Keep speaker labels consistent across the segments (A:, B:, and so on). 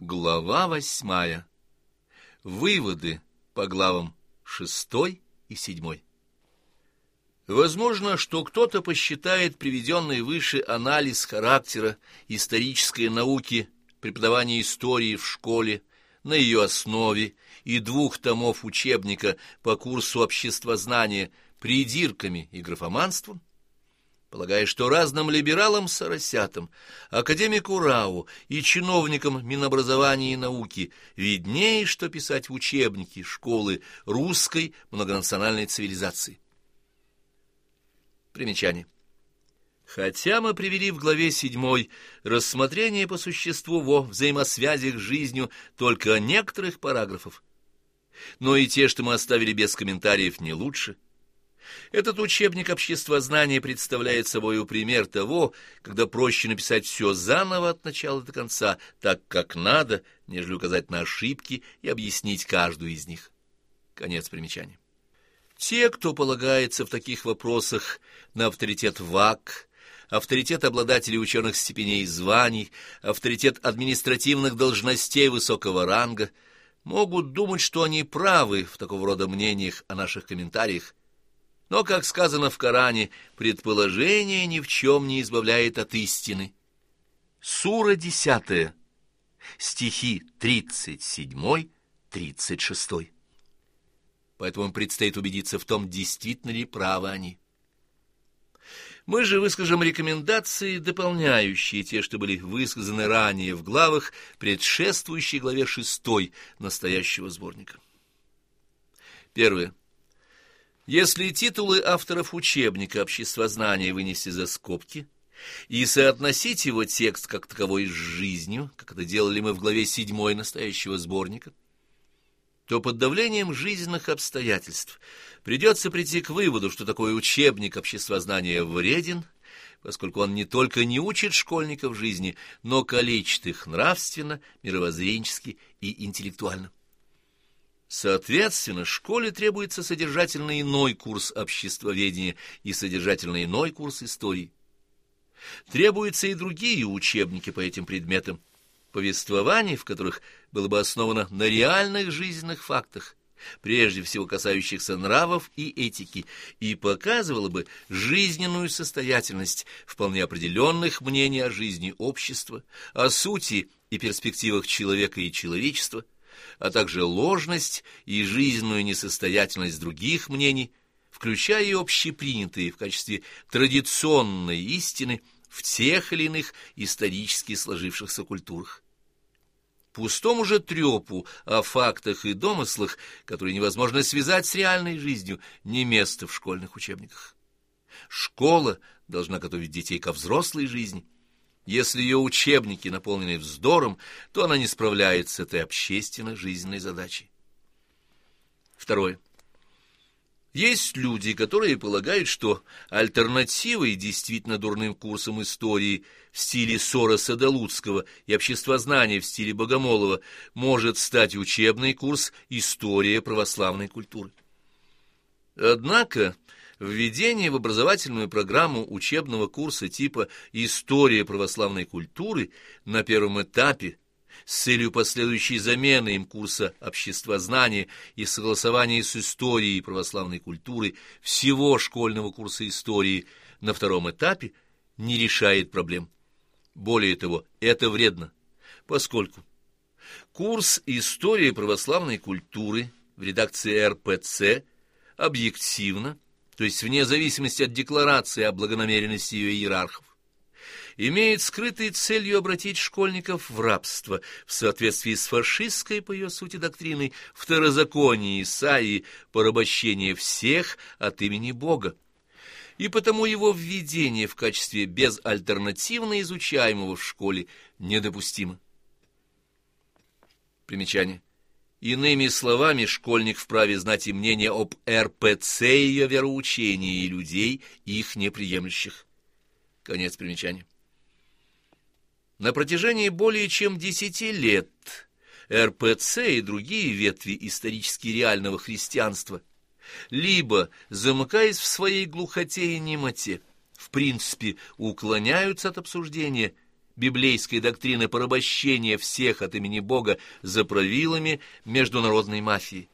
A: Глава восьмая. Выводы по главам шестой и седьмой. Возможно, что кто-то посчитает приведенный выше анализ характера исторической науки преподавания истории в школе на ее основе и двух томов учебника по курсу обществознания придирками и графоманством, полагая, что разным либералам-соросятам, академику Рау и чиновникам Минобразования и науки виднее, что писать в учебнике школы русской многонациональной цивилизации. Примечание. Хотя мы привели в главе седьмой рассмотрение по существу во взаимосвязях с жизнью только некоторых параграфов, но и те, что мы оставили без комментариев, не лучше – этот учебник обществознания представляет собой пример того, когда проще написать все заново от начала до конца, так как надо, нежели указать на ошибки и объяснить каждую из них. Конец примечания. Те, кто полагается в таких вопросах на авторитет ВАК, авторитет обладателей ученых степеней и званий, авторитет административных должностей высокого ранга, могут думать, что они правы в такого рода мнениях о наших комментариях, но, как сказано в Коране, предположение ни в чем не избавляет от истины. Сура десятая, стихи тридцать седьмой, тридцать шестой. Поэтому предстоит убедиться в том, действительно ли правы они. Мы же выскажем рекомендации, дополняющие те, что были высказаны ранее в главах, предшествующей главе шестой настоящего сборника. Первое. Если титулы авторов учебника обществознания вынести за скобки и соотносить его текст как таковой с жизнью, как это делали мы в главе седьмой настоящего сборника, то под давлением жизненных обстоятельств придется прийти к выводу, что такой учебник обществознания вреден, поскольку он не только не учит школьников жизни, но калечит их нравственно, мировоззренчески и интеллектуально. Соответственно, школе требуется содержательно иной курс обществоведения и содержательно иной курс истории. Требуются и другие учебники по этим предметам, повествование в которых было бы основано на реальных жизненных фактах, прежде всего касающихся нравов и этики, и показывало бы жизненную состоятельность вполне определенных мнений о жизни общества, о сути и перспективах человека и человечества, а также ложность и жизненную несостоятельность других мнений, включая и общепринятые в качестве традиционной истины в тех или иных исторически сложившихся культурах. Пустому же трепу о фактах и домыслах, которые невозможно связать с реальной жизнью, не место в школьных учебниках. Школа должна готовить детей ко взрослой жизни – если ее учебники наполнены вздором, то она не справляется с этой общественно-жизненной задачей. Второе. Есть люди, которые полагают, что альтернативой действительно дурным курсам истории в стиле Сороса Долуцкого и обществознания в стиле Богомолова может стать учебный курс «История православной культуры». Однако Введение в образовательную программу учебного курса типа «История православной культуры» на первом этапе с целью последующей замены им курса обществознания и согласования с историей православной культуры всего школьного курса истории на втором этапе не решает проблем. Более того, это вредно, поскольку курс «История православной культуры» в редакции РПЦ объективно то есть вне зависимости от декларации о благонамеренности ее иерархов, имеет скрытой целью обратить школьников в рабство в соответствии с фашистской по ее сути доктриной второзаконии Исаии порабощение всех от имени Бога. И потому его введение в качестве безальтернативно изучаемого в школе недопустимо. Примечание. Иными словами, школьник вправе знать и мнение об РПЦ и ее вероучении и людей, их неприемлющих. Конец примечания. На протяжении более чем десяти лет РПЦ и другие ветви исторически реального христианства либо, замыкаясь в своей глухоте и немоте, в принципе уклоняются от обсуждения библейской доктрины порабощения всех от имени Бога за правилами международной мафии,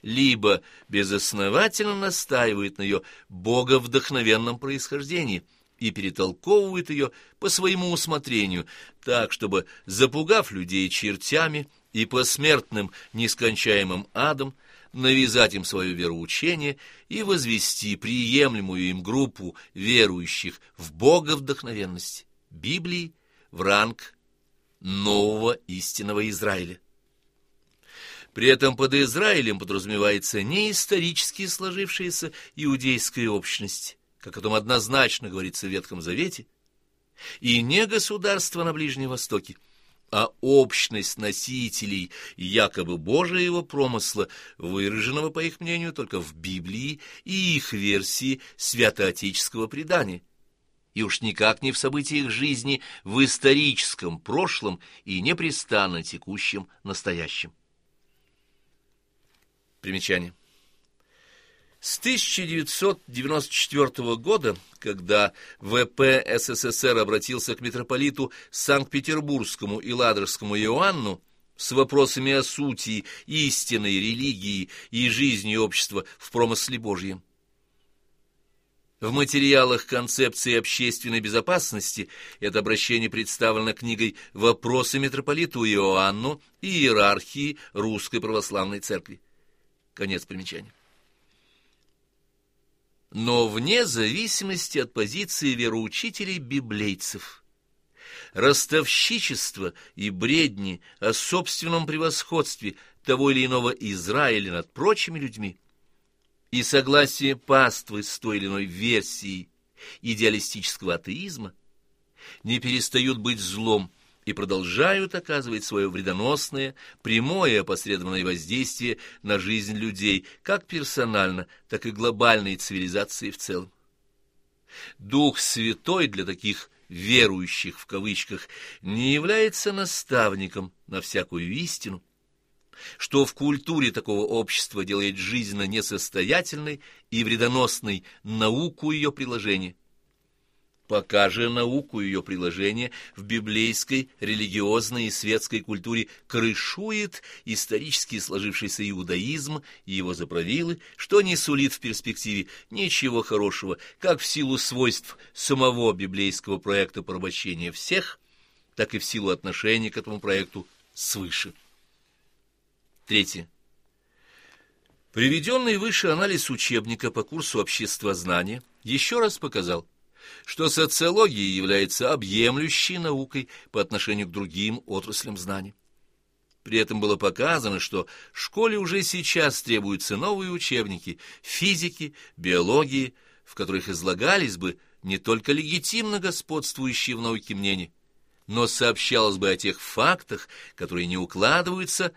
A: либо безосновательно настаивает на ее боговдохновенном происхождении и перетолковывает ее по своему усмотрению, так, чтобы, запугав людей чертями и посмертным нескончаемым адом, навязать им свое вероучение и возвести приемлемую им группу верующих в Бога вдохновенности, Библии, в ранг нового истинного Израиля. При этом под Израилем подразумевается не исторически сложившаяся иудейская общность, как о том однозначно говорится в Ветхом Завете, и не государство на Ближнем Востоке, а общность носителей якобы Божьего промысла, выраженного, по их мнению, только в Библии и их версии святоотеческого предания, и уж никак не в событиях жизни в историческом прошлом и непрестанно текущем настоящем. Примечание. С 1994 года, когда ВП СССР обратился к митрополиту Санкт-Петербургскому и Ладожскому Иоанну с вопросами о сути истинной религии и жизни общества в промысле Божьем, в материалах концепции общественной безопасности это обращение представлено книгой «Вопросы митрополиту Иоанну и иерархии Русской Православной Церкви». Конец примечания но вне зависимости от позиции вероучителей-библейцев. Ростовщичество и бредни о собственном превосходстве того или иного Израиля над прочими людьми и согласие паствы с той или иной версией идеалистического атеизма не перестают быть злом, и продолжают оказывать свое вредоносное, прямое опосредованное воздействие на жизнь людей, как персонально, так и глобальной цивилизации в целом. Дух Святой для таких «верующих» в кавычках не является наставником на всякую истину, что в культуре такого общества делает жизненно несостоятельной и вредоносной науку ее приложения пока же науку ее приложения в библейской, религиозной и светской культуре крышует исторически сложившийся иудаизм и его заправилы, что не сулит в перспективе ничего хорошего, как в силу свойств самого библейского проекта порабощения всех, так и в силу отношения к этому проекту свыше. Третье. Приведенный выше анализ учебника по курсу обществознания еще раз показал, что социология является объемлющей наукой по отношению к другим отраслям знаний. При этом было показано, что школе уже сейчас требуются новые учебники физики, биологии, в которых излагались бы не только легитимно господствующие в науке мнения, но сообщалось бы о тех фактах, которые не укладываются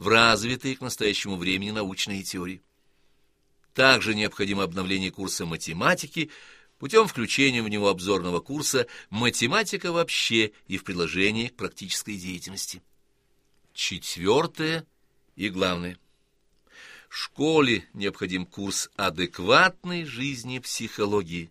A: в развитые к настоящему времени научные теории. Также необходимо обновление курса математики – путем включения в него обзорного курса «Математика вообще» и в приложении к практической деятельности. Четвертое и главное. Школе необходим курс адекватной жизни психологии,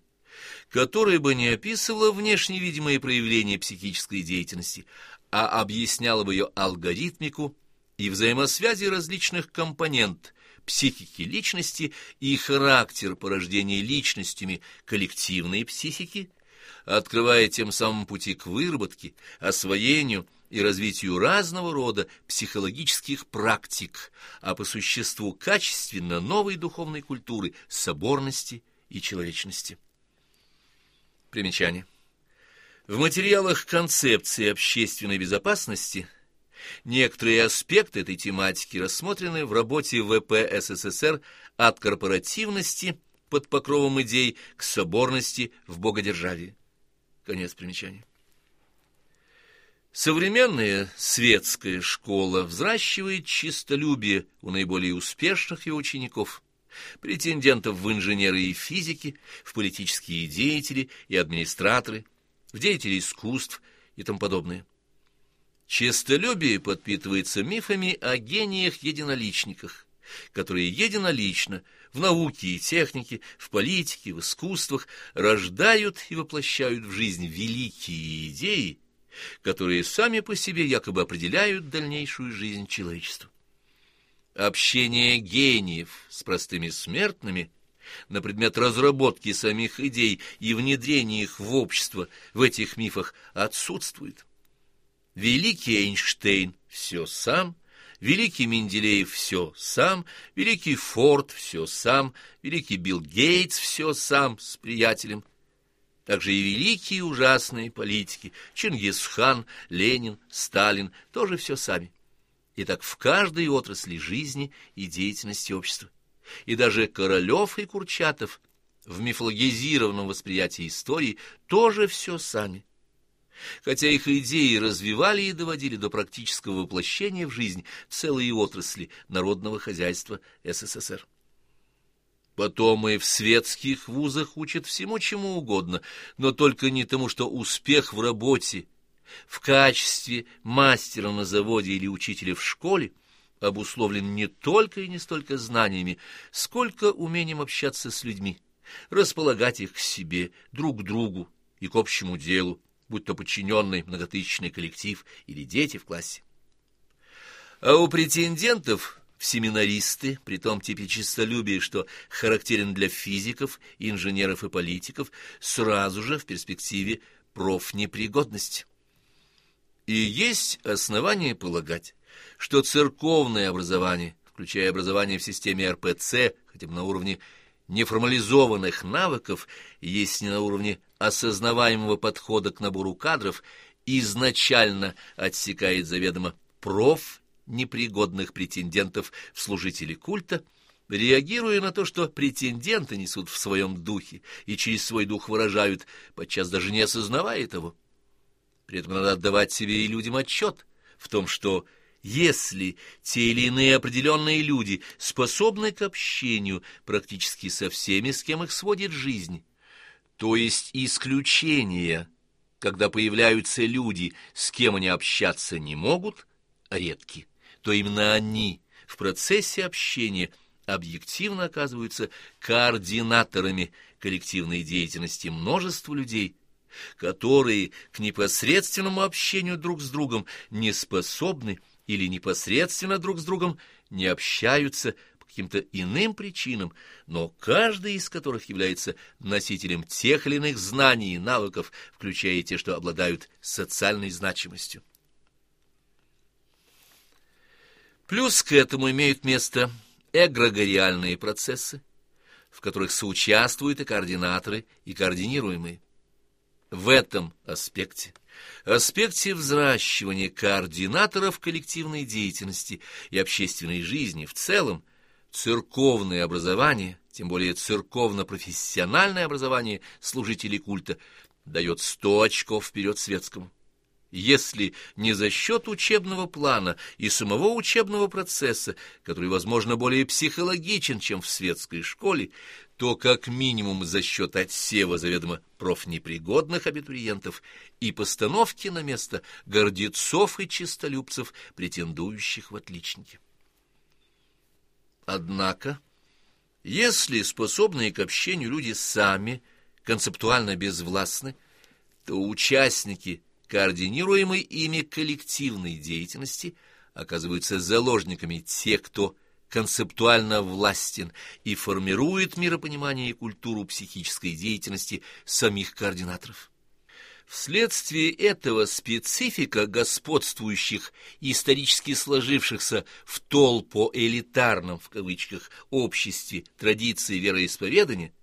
A: который бы не описывал внешне видимые проявления психической деятельности, а объяснял бы ее алгоритмику и взаимосвязи различных компонент психики личности и характер порождения личностями коллективной психики, открывая тем самым пути к выработке, освоению и развитию разного рода психологических практик, а по существу качественно новой духовной культуры соборности и человечности. Примечание. В материалах концепции общественной безопасности – Некоторые аспекты этой тематики рассмотрены в работе ВП СССР от корпоративности под покровом идей к соборности в богодержавии. Конец примечания. Современная светская школа взращивает чистолюбие у наиболее успешных ее учеников, претендентов в инженеры и физики, в политические деятели и администраторы, в деятели искусств и тому подобное. Честолюбие подпитывается мифами о гениях-единоличниках, которые единолично в науке и технике, в политике, в искусствах рождают и воплощают в жизнь великие идеи которые сами по себе якобы определяют дальнейшую жизнь человечества. Общение гениев с простыми смертными на предмет разработки самих идей и внедрения их в общество в этих мифах отсутствует. Великий Эйнштейн все сам, великий Менделеев все сам, великий Форд все сам, великий Билл Гейтс все сам с приятелем также и великие ужасные политики Чингисхан, Ленин, Сталин тоже все сами. И так в каждой отрасли жизни и деятельности общества. И даже Королев и Курчатов в мифологизированном восприятии истории тоже все сами. Хотя их идеи развивали и доводили до практического воплощения в жизнь целые отрасли народного хозяйства СССР. Потом и в светских вузах учат всему чему угодно, но только не тому, что успех в работе, в качестве мастера на заводе или учителя в школе обусловлен не только и не столько знаниями, сколько умением общаться с людьми, располагать их к себе, друг к другу и к общему делу, будь то подчиненный многотысячный коллектив или дети в классе. А у претендентов в семинаристы, при том типе честолюбия, что характерен для физиков, инженеров и политиков, сразу же в перспективе профнепригодность. И есть основания полагать, что церковное образование, включая образование в системе РПЦ, хотя бы на уровне неформализованных навыков, есть не на уровне осознаваемого подхода к набору кадров, изначально отсекает заведомо проф непригодных претендентов в служители культа, реагируя на то, что претенденты несут в своем духе и через свой дух выражают, подчас даже не осознавая того. При этом надо отдавать себе и людям отчет в том, что если те или иные определенные люди способны к общению практически со всеми, с кем их сводит жизнь, то есть исключения, когда появляются люди, с кем они общаться не могут, редки то именно они в процессе общения объективно оказываются координаторами коллективной деятельности множества людей, которые к непосредственному общению друг с другом не способны или непосредственно друг с другом не общаются по каким-то иным причинам, но каждый из которых является носителем тех или иных знаний и навыков, включая те, что обладают социальной значимостью. Плюс к этому имеют место эгрегориальные процессы, в которых соучаствуют и координаторы, и координируемые. В этом аспекте, аспекте взращивания координаторов коллективной деятельности и общественной жизни в целом, церковное образование, тем более церковно-профессиональное образование служителей культа, дает сто очков вперед светскому если не за счет учебного плана и самого учебного процесса, который, возможно, более психологичен, чем в светской школе, то как минимум за счет отсева заведомо профнепригодных абитуриентов и постановки на место гордецов и чистолюбцев, претендующих в отличники. Однако, если способные к общению люди сами концептуально безвластны, то участники – координируемой ими коллективной деятельности оказываются заложниками тех, кто концептуально властен и формирует миропонимание и культуру психической деятельности самих координаторов. Вследствие этого специфика господствующих исторически сложившихся в толпо элитарном в кавычках обществе традиции вероисповедания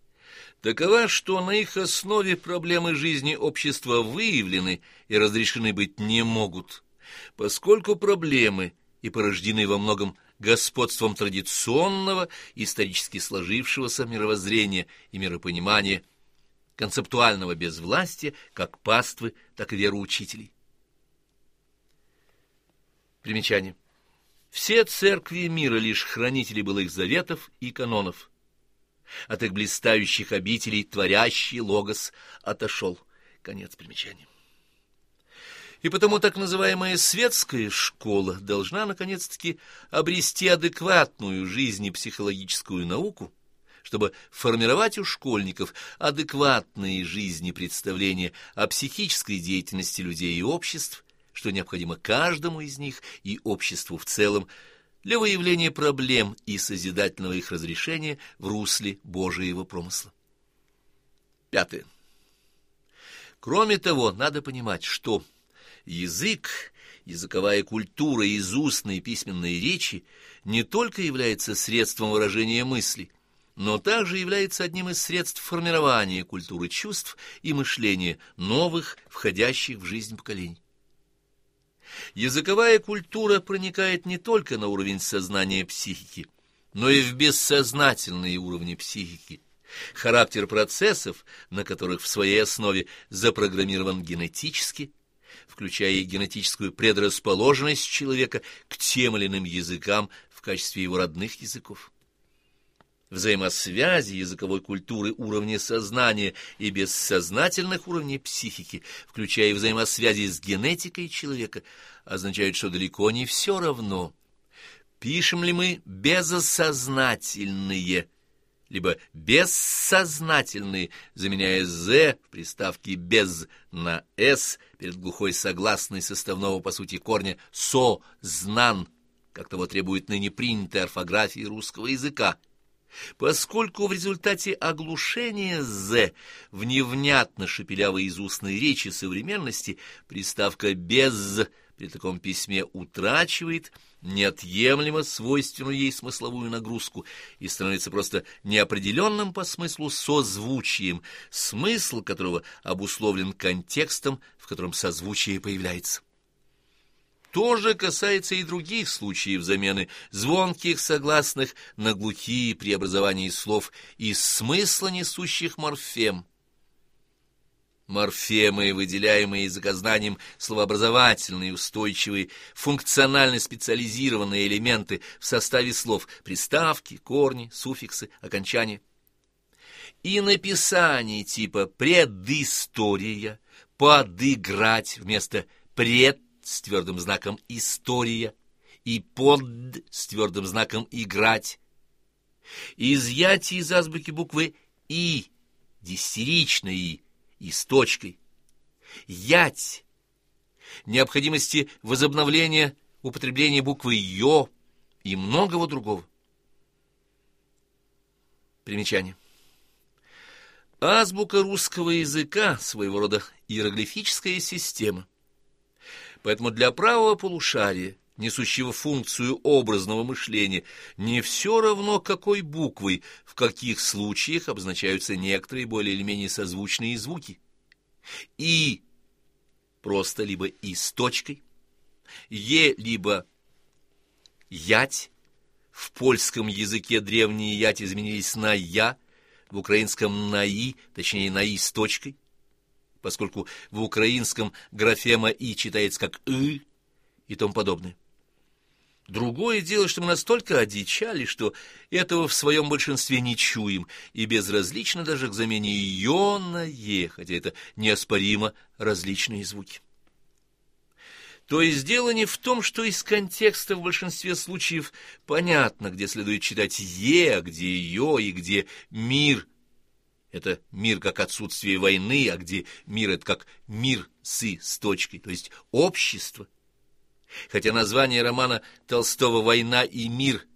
A: такова, что на их основе проблемы жизни общества выявлены и разрешены быть не могут, поскольку проблемы и порождены во многом господством традиционного, исторически сложившегося мировоззрения и миропонимания, концептуального безвластия как паствы, так и вероучителей. Примечание. Все церкви мира лишь хранители былых заветов и канонов – от их блистающих обителей творящий логос отошел. Конец примечания. И потому так называемая светская школа должна, наконец-таки, обрести адекватную жизни психологическую науку, чтобы формировать у школьников адекватные жизни представления о психической деятельности людей и обществ, что необходимо каждому из них и обществу в целом для выявления проблем и созидательного их разрешения в русле Божьего промысла. Пятое. Кроме того, надо понимать, что язык, языковая культура из устной и письменной речи не только является средством выражения мысли, но также является одним из средств формирования культуры чувств и мышления новых, входящих в жизнь поколений. Языковая культура проникает не только на уровень сознания психики, но и в бессознательные уровни психики, характер процессов, на которых в своей основе запрограммирован генетически, включая и генетическую предрасположенность человека к тем или иным языкам в качестве его родных языков. Взаимосвязи языковой культуры уровня сознания и бессознательных уровней психики, включая взаимосвязи с генетикой человека, означают, что далеко не все равно. Пишем ли мы безосознательные либо бессознательные, заменяя «з» в приставке «без» на «с» перед глухой согласной составного по сути корня «со-знан», как того требует ныне принятая орфография русского языка, поскольку в результате оглушения «з» в невнятно шепелявой из устной речи современности приставка «без» при таком письме утрачивает неотъемлемо свойственную ей смысловую нагрузку и становится просто неопределенным по смыслу созвучием, смысл которого обусловлен контекстом, в котором созвучие появляется. То же касается и других случаев замены звонких согласных на глухие преобразования слов из смысла несущих морфем Морфемы, выделяемые языкознанием словообразовательные, устойчивые, функционально специализированные элементы в составе слов, приставки, корни, суффиксы, окончания. И написание типа «предыстория», «подыграть» вместо «пред» с твердым знаком «история» и «под» с твердым знаком «играть». Изъятие из азбуки буквы «и», дистеричной «и», и с точкой. Ять. Необходимости возобновления употребления буквы «ё» и многого другого. Примечание. Азбука русского языка — своего рода иероглифическая система. Поэтому для правого полушария, несущего функцию образного мышления, не все равно, какой буквой, в каких случаях обозначаются некоторые более или менее созвучные звуки. И просто либо «и» с точкой, «е» либо «ять», в польском языке древние «ять» изменились на «я», в украинском на «и», точнее на «и» с точкой, поскольку в украинском графема «и» читается как «ы» и тому подобное. Другое дело, что мы настолько одичали, что этого в своем большинстве не чуем, и безразлично даже к замене «ё» на «е», хотя это неоспоримо различные звуки. То есть дело не в том, что из контекста в большинстве случаев понятно, где следует читать «е», а где «ё» и где «мир». Это мир как отсутствие войны, а где мир — это как мир сы с точкой, то есть общество. Хотя название романа Толстого «Война и мир»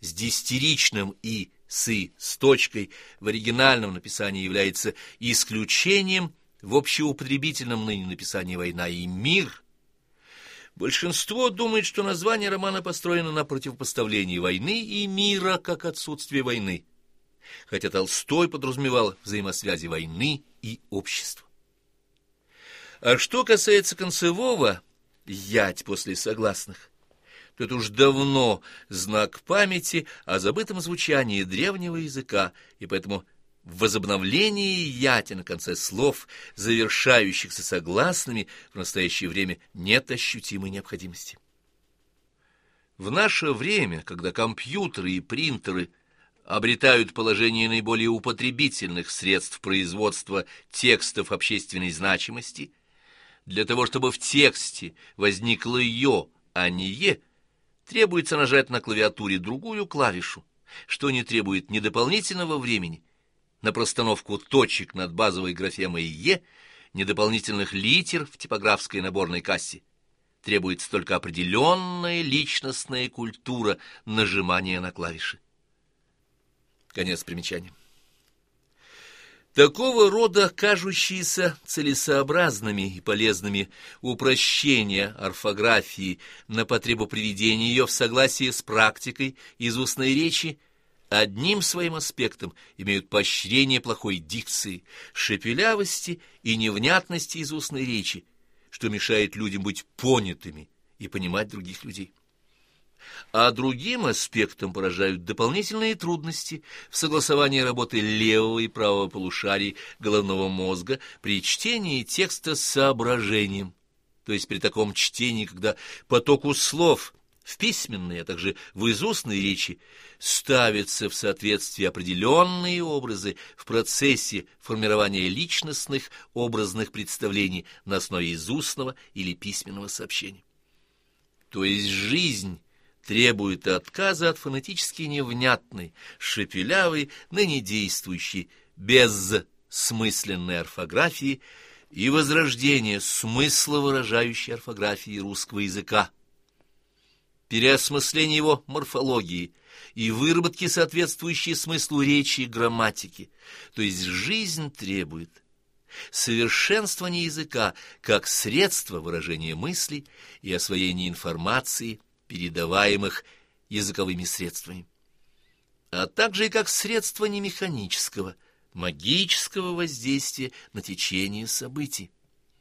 A: с дистеричным «и» «сы» с точкой в оригинальном написании является исключением в общеупотребительном ныне написании «Война и мир», Большинство думает, что название романа построено на противопоставлении войны и мира как отсутствие войны, хотя Толстой подразумевал взаимосвязи войны и общества. А что касается концевого ять после согласных, то это уж давно знак памяти о забытом звучании древнего языка, и поэтому в возобновлении яти на конце слов, завершающихся согласными, в настоящее время нет ощутимой необходимости. В наше время, когда компьютеры и принтеры обретают положение наиболее употребительных средств производства текстов общественной значимости – для того, чтобы в тексте возникло «ё», а не «е», требуется нажать на клавиатуре другую клавишу, что не требует ни дополнительного времени на простановку точек над базовой графемой «Е», ни дополнительных литер в типографской наборной кассе. Требуется только определенная личностная культура нажимания на клавиши. Конец примечания. Такого рода кажущиеся целесообразными и полезными упрощения орфографии на потребу приведения ее в согласие с практикой из устной речи одним своим аспектом имеют поощрение плохой дикции, шепелявости и невнятности из устной речи, что мешает людям быть понятыми и понимать других людей а другим аспектом поражают дополнительные трудности в согласовании работы левого и правого полушарий головного мозга при чтении текста с соображением, то есть при таком чтении, когда потоку слов в письменной, а также в изустной речи ставятся в соответствии определенные образы в процессе формирования личностных образных представлений на основе изустного или письменного сообщения. То есть жизнь требует отказа от фонетически невнятной, шепелявой, ныне действующей, безсмысленной орфографии и возрождения смысла выражающей орфографии русского языка, переосмысление его морфологии и выработки, соответствующей смыслу речи и грамматики, то есть жизнь требует совершенствования языка как средство выражения мыслей и освоения информации – передаваемых языковыми средствами, а также и как средство не механического, магического воздействия на течение событий.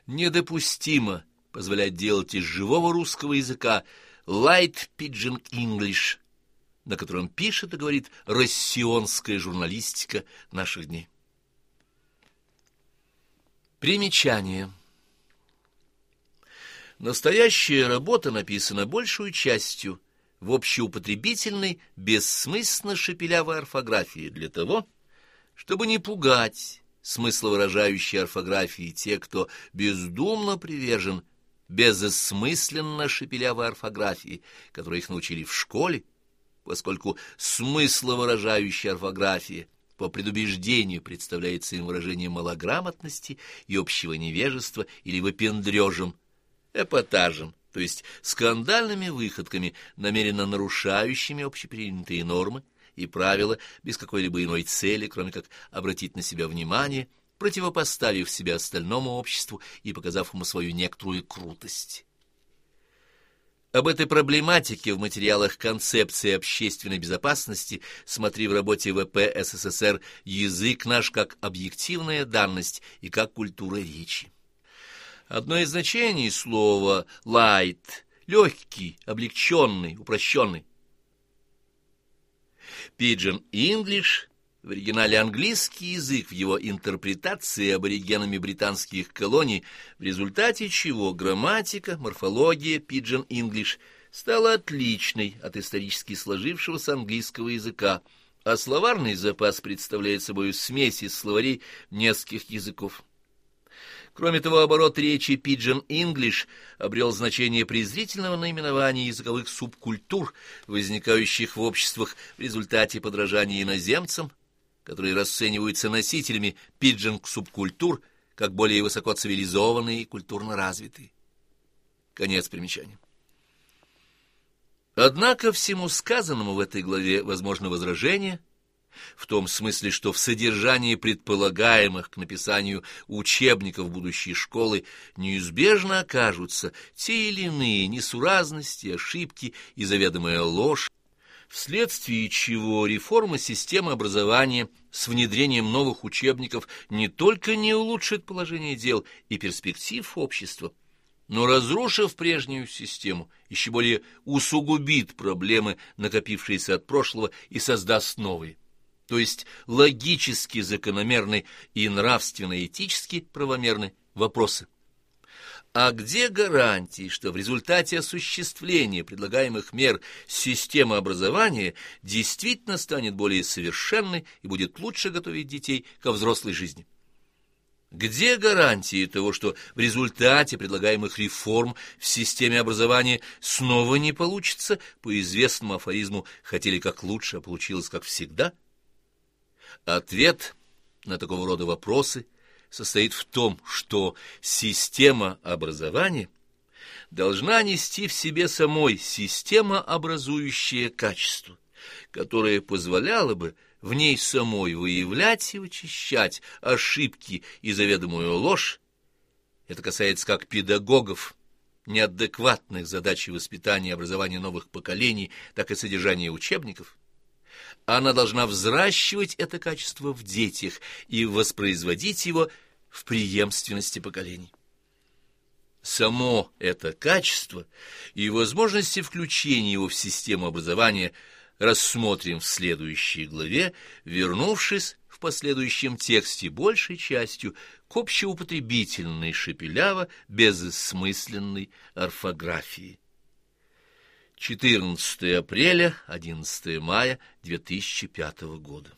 A: Недопустимо позволять делать из живого русского языка light pidgin English, на котором пишет и говорит россионская журналистика наших дней. Примечание. Настоящая работа написана большую частью в общеупотребительной, бессмысленно шепелявой орфографии для того, чтобы не пугать смысловыражающей орфографии те, кто бездумно привержен безосмысленно шепелявой орфографии, которой их научили в школе, поскольку смысловыражающая орфография по предубеждению представляется им выражением малограмотности и общего невежества или выпендрежем, эпатажем, то есть скандальными выходками, намеренно нарушающими общепринятые нормы и правила без какой-либо иной цели, кроме как обратить на себя внимание, противопоставив себя остальному обществу и показав ему свою некоторую крутость. Об этой проблематике в материалах концепции общественной безопасности смотри в работе ВП СССР «Язык наш как объективная данность и как культура речи». Одно из значений слова «light» — легкий, облегченный, упрощенный. Pidgin English в оригинале английский язык в его интерпретации аборигенами британских колоний, в результате чего грамматика, морфология Pidgin English стала отличной от исторически сложившегося английского языка, а словарный запас представляет собой смесь из словарей нескольких языков. Кроме того, оборот речи Pidgin English обрел значение презрительного наименования языковых субкультур, возникающих в обществах в результате подражания иноземцам, которые расцениваются носителями Pidgin субкультур как более высоко цивилизованные и культурно развитые. Конец примечания. Однако всему сказанному в этой главе возможно возражение – в том смысле, что в содержании предполагаемых к написанию учебников будущей школы неизбежно окажутся те или иные несуразности, ошибки и заведомая ложь, вследствие чего реформа системы образования с внедрением новых учебников не только не улучшит положение дел и перспектив общества, но, разрушив прежнюю систему, еще более усугубит проблемы, накопившиеся от прошлого, и создаст новые то есть логически закономерны и нравственно-этически правомерны вопросы. А где гарантии, что в результате осуществления предлагаемых мер система образования действительно станет более совершенной и будет лучше готовить детей ко взрослой жизни? Где гарантии того, что в результате предлагаемых реформ в системе образования снова не получится, по известному афоризму «хотели как лучше, а получилось как всегда»? Ответ на такого рода вопросы состоит в том, что система образования должна нести в себе самой системообразующее качество, которое позволяло бы в ней самой выявлять и вычищать ошибки и заведомую ложь. Это касается как педагогов, неадекватных задачей воспитания и образования новых поколений, так и содержания учебников. Она должна взращивать это качество в детях и воспроизводить его в преемственности поколений. Само это качество и возможности включения его в систему образования – рассмотрим в следующей главе, вернувшись в последующем тексте большей частью к общеупотребительной шепеляво безысмысленной орфографии. 14 апреля, 11 мая 2005 года.